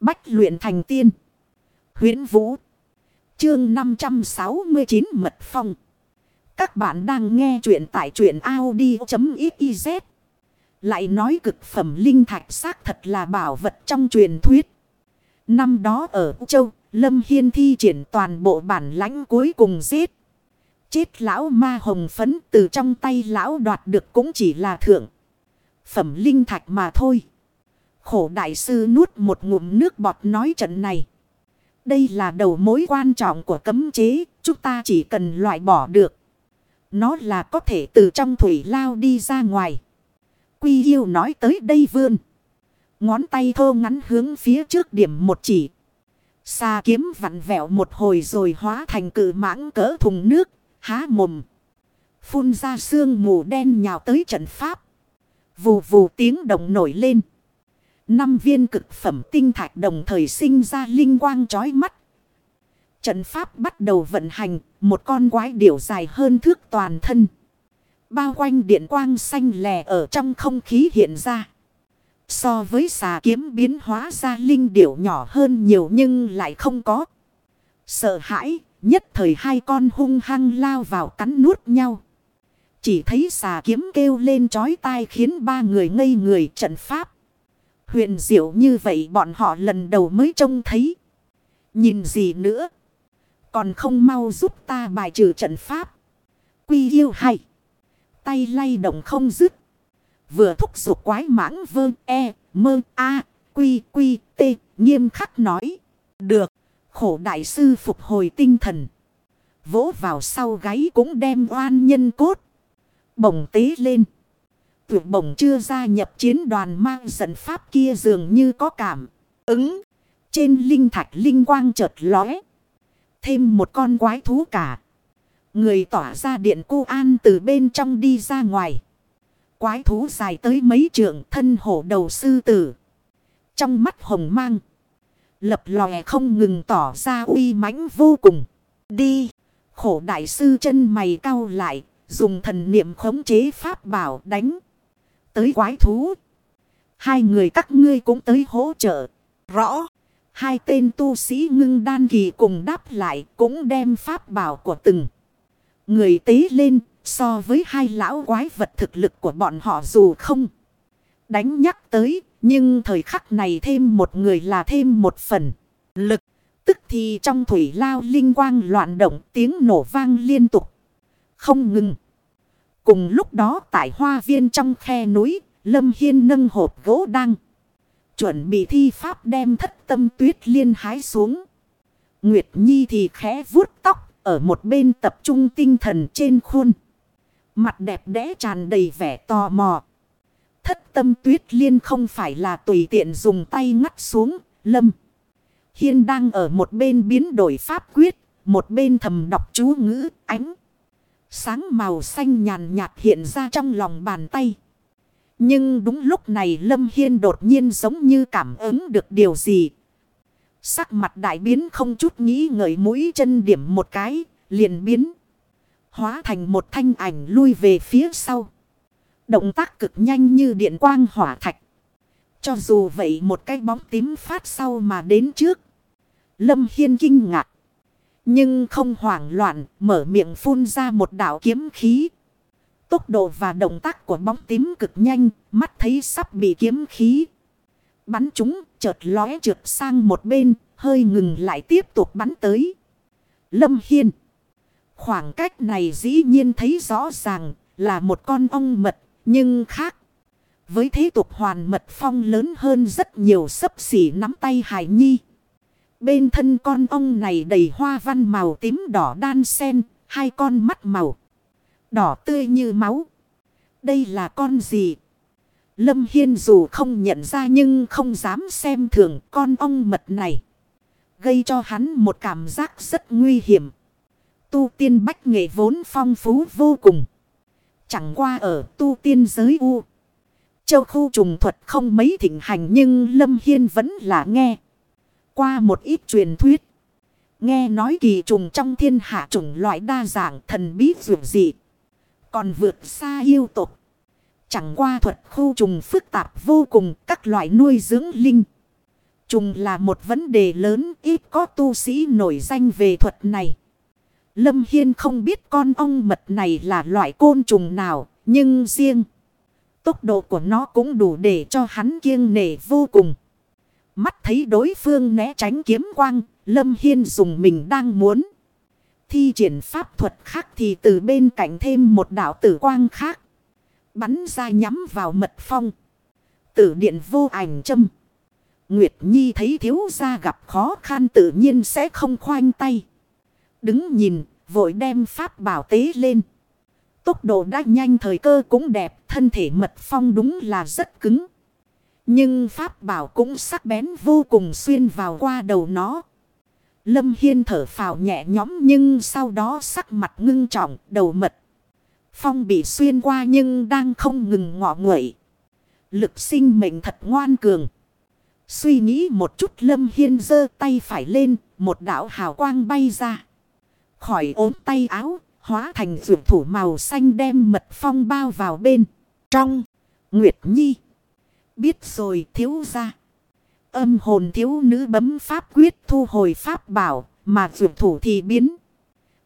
Bách luyện thành tiên. huyễn Vũ. Chương 569 Mật Phong. Các bạn đang nghe truyện tại truyện Audi.xyz. Lại nói cực phẩm linh thạch xác thật là bảo vật trong truyền thuyết. Năm đó ở Châu, Lâm Hiên thi triển toàn bộ bản lãnh cuối cùng giết. Chết lão ma hồng phấn từ trong tay lão đoạt được cũng chỉ là thượng. Phẩm linh thạch mà thôi. Khổ đại sư nuốt một ngụm nước bọt nói trận này. Đây là đầu mối quan trọng của cấm chế. Chúng ta chỉ cần loại bỏ được. Nó là có thể từ trong thủy lao đi ra ngoài. Quy yêu nói tới đây vươn. Ngón tay thô ngắn hướng phía trước điểm một chỉ. Xa kiếm vặn vẹo một hồi rồi hóa thành cự mãng cỡ thùng nước, há mồm. Phun ra sương mù đen nhào tới trận pháp. Vù vù tiếng động nổi lên. Năm viên cực phẩm tinh thạch đồng thời sinh ra linh quang chói mắt. Trận pháp bắt đầu vận hành, một con quái điểu dài hơn thước toàn thân. Bao quanh điện quang xanh lè ở trong không khí hiện ra. So với xà kiếm biến hóa ra linh điểu nhỏ hơn nhiều nhưng lại không có. Sợ hãi, nhất thời hai con hung hăng lao vào cắn nuốt nhau. Chỉ thấy xà kiếm kêu lên chói tai khiến ba người ngây người trận pháp. Huyền diệu như vậy bọn họ lần đầu mới trông thấy. Nhìn gì nữa? Còn không mau giúp ta bài trừ trận pháp. Quy yêu hay. Tay lay động không dứt. Vừa thúc giục quái mãng vơ e, mơ, a, quy, quy, t, nghiêm khắc nói. Được, khổ đại sư phục hồi tinh thần. Vỗ vào sau gáy cũng đem oan nhân cốt. Bồng tế lên. Tuyệt bổng chưa gia nhập chiến đoàn mang dẫn pháp kia dường như có cảm. Ứng. Trên linh thạch linh quang chợt lóe. Thêm một con quái thú cả. Người tỏa ra điện cô an từ bên trong đi ra ngoài. Quái thú dài tới mấy trượng thân hổ đầu sư tử. Trong mắt hồng mang. Lập lòe không ngừng tỏ ra uy mãnh vô cùng. Đi. Khổ đại sư chân mày cau lại. Dùng thần niệm khống chế pháp bảo đánh. Tới quái thú. Hai người các ngươi cũng tới hỗ trợ. Rõ. Hai tên tu sĩ ngưng đan kỳ cùng đáp lại cũng đem pháp bảo của từng. Người tế lên, so với hai lão quái vật thực lực của bọn họ dù không đánh nhắc tới. Nhưng thời khắc này thêm một người là thêm một phần lực. Tức thì trong thủy lao linh quang loạn động, tiếng nổ vang liên tục. Không ngừng. Cùng lúc đó tại hoa viên trong khe núi, Lâm Hiên nâng hộp gỗ đăng. Chuẩn bị thi pháp đem thất tâm tuyết liên hái xuống. Nguyệt Nhi thì khẽ vuốt tóc ở một bên tập trung tinh thần trên khuôn. Mặt đẹp đẽ tràn đầy vẻ tò mò. Thất tâm tuyết liên không phải là tùy tiện dùng tay ngắt xuống. Lâm. Hiên đang ở một bên biến đổi pháp quyết. Một bên thầm đọc chú ngữ ánh. Sáng màu xanh nhàn nhạt hiện ra trong lòng bàn tay. Nhưng đúng lúc này Lâm Hiên đột nhiên giống như cảm ứng được điều gì. Sắc mặt đại biến không chút nghĩ ngợi mũi chân điểm một cái, liền biến. Hóa thành một thanh ảnh lui về phía sau. Động tác cực nhanh như điện quang hỏa thạch. Cho dù vậy một cái bóng tím phát sau mà đến trước. Lâm Hiên kinh ngạc. Nhưng không hoảng loạn, mở miệng phun ra một đạo kiếm khí. Tốc độ và động tác của bóng tím cực nhanh, mắt thấy sắp bị kiếm khí. Bắn chúng, chợt lóe trượt sang một bên, hơi ngừng lại tiếp tục bắn tới. Lâm Hiên. Khoảng cách này dĩ nhiên thấy rõ ràng là một con ong mật, nhưng khác. Với thế tục hoàn mật phong lớn hơn rất nhiều sấp xỉ nắm tay Hải Nhi. Bên thân con ong này đầy hoa văn màu tím đỏ đan sen, hai con mắt màu đỏ tươi như máu. Đây là con gì? Lâm Hiên dù không nhận ra nhưng không dám xem thường con ong mật này. Gây cho hắn một cảm giác rất nguy hiểm. Tu tiên bách nghệ vốn phong phú vô cùng. Chẳng qua ở tu tiên giới U. Châu khu trùng thuật không mấy thịnh hành nhưng Lâm Hiên vẫn là nghe. Qua một ít truyền thuyết. Nghe nói kỳ trùng trong thiên hạ trùng loại đa dạng thần bí vượt dị. Còn vượt xa yêu tục. Chẳng qua thuật khu trùng phức tạp vô cùng các loại nuôi dưỡng linh. Trùng là một vấn đề lớn ít có tu sĩ nổi danh về thuật này. Lâm Hiên không biết con ong mật này là loại côn trùng nào, nhưng riêng tốc độ của nó cũng đủ để cho hắn kiêng nể vô cùng. Mắt thấy đối phương né tránh kiếm quang, Lâm Hiên dùng mình đang muốn. Thi triển pháp thuật khác thì từ bên cạnh thêm một đạo tử quang khác. Bắn ra nhắm vào mật phong. Tử điện vô ảnh châm. Nguyệt Nhi thấy thiếu gia gặp khó khăn tự nhiên sẽ không khoanh tay. Đứng nhìn, vội đem pháp bảo tế lên. Tốc độ đã nhanh thời cơ cũng đẹp, thân thể mật phong đúng là rất cứng. Nhưng pháp bảo cũng sắc bén vô cùng xuyên vào qua đầu nó. Lâm Hiên thở phào nhẹ nhõm nhưng sau đó sắc mặt ngưng trọng, đầu mật. Phong bị xuyên qua nhưng đang không ngừng ngọ nguậy. Lực sinh mệnh thật ngoan cường. Suy nghĩ một chút Lâm Hiên giơ tay phải lên, một đạo hào quang bay ra. Khỏi ốm tay áo, hóa thành vượt thủ màu xanh đem mật phong bao vào bên. Trong, Nguyệt Nhi. Biết rồi thiếu ra. Âm hồn thiếu nữ bấm pháp quyết thu hồi pháp bảo, mà vượt thủ thì biến.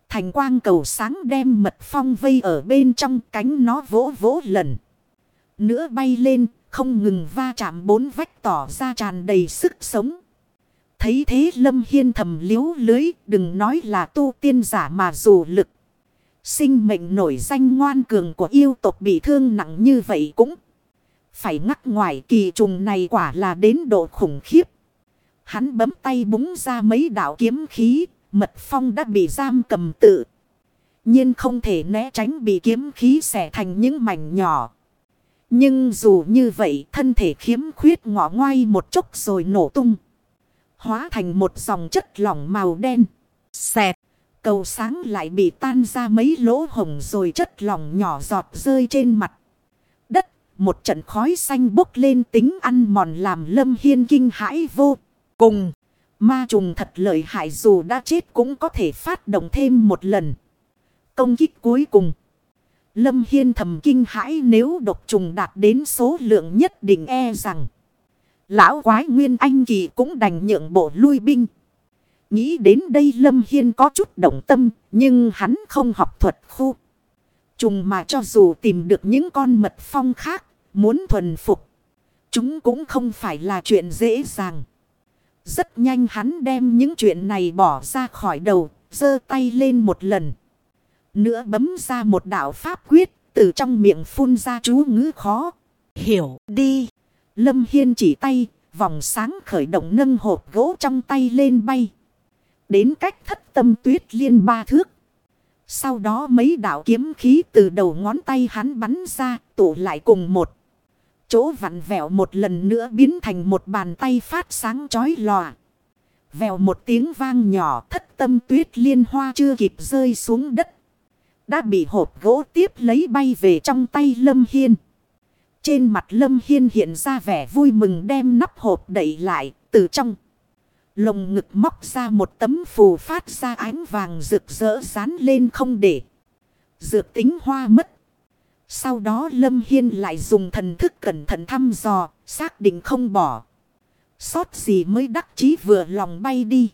Thành quang cầu sáng đem mật phong vây ở bên trong cánh nó vỗ vỗ lần. Nữa bay lên, không ngừng va chạm bốn vách tỏ ra tràn đầy sức sống. Thấy thế Lâm Hiên thầm liếu lưới, đừng nói là tu tiên giả mà dù lực. Sinh mệnh nổi danh ngoan cường của yêu tộc bị thương nặng như vậy cũng phải ngắt ngoài kỳ trùng này quả là đến độ khủng khiếp. Hắn bấm tay búng ra mấy đạo kiếm khí, mật phong đã bị giam cầm tự. nhiên không thể né tránh bị kiếm khí xẻ thành những mảnh nhỏ. Nhưng dù như vậy thân thể khiếm khuyết ngọ ngoay một chút rồi nổ tung. Hóa thành một dòng chất lỏng màu đen. Xẹt. Cầu sáng lại bị tan ra mấy lỗ hồng rồi chất lỏng nhỏ giọt rơi trên mặt. Một trận khói xanh bốc lên tính ăn mòn làm lâm hiên kinh hãi vô cùng. Ma trùng thật lợi hại dù đã chết cũng có thể phát động thêm một lần. Công kích cuối cùng. Lâm Hiên thầm kinh hãi nếu độc trùng đạt đến số lượng nhất định e rằng. Lão quái Nguyên Anh Kỳ cũng đành nhượng bộ lui binh. Nghĩ đến đây Lâm Hiên có chút động tâm, nhưng hắn không học thuật khu. Trùng mà cho dù tìm được những con mật phong khác, muốn thuần phục. Chúng cũng không phải là chuyện dễ dàng. Rất nhanh hắn đem những chuyện này bỏ ra khỏi đầu, giơ tay lên một lần. Nữa bấm ra một đạo pháp quyết, từ trong miệng phun ra chú ngữ khó. Hiểu đi. Lâm Hiên chỉ tay, vòng sáng khởi động nâng hộp gỗ trong tay lên bay. Đến cách thất tâm tuyết liên ba thước. Sau đó mấy đạo kiếm khí từ đầu ngón tay hắn bắn ra, tụ lại cùng một. Chỗ vặn vẹo một lần nữa biến thành một bàn tay phát sáng chói lòa. Vèo một tiếng vang nhỏ thất tâm tuyết liên hoa chưa kịp rơi xuống đất. Đã bị hộp gỗ tiếp lấy bay về trong tay Lâm Hiên. Trên mặt Lâm Hiên hiện ra vẻ vui mừng đem nắp hộp đẩy lại từ trong. Lồng ngực móc ra một tấm phù phát ra ánh vàng rực rỡ dán lên không để. Dược tính hoa mất. Sau đó Lâm Hiên lại dùng thần thức cẩn thận thăm dò, xác định không bỏ. Sót gì mới đắc chí vừa lòng bay đi.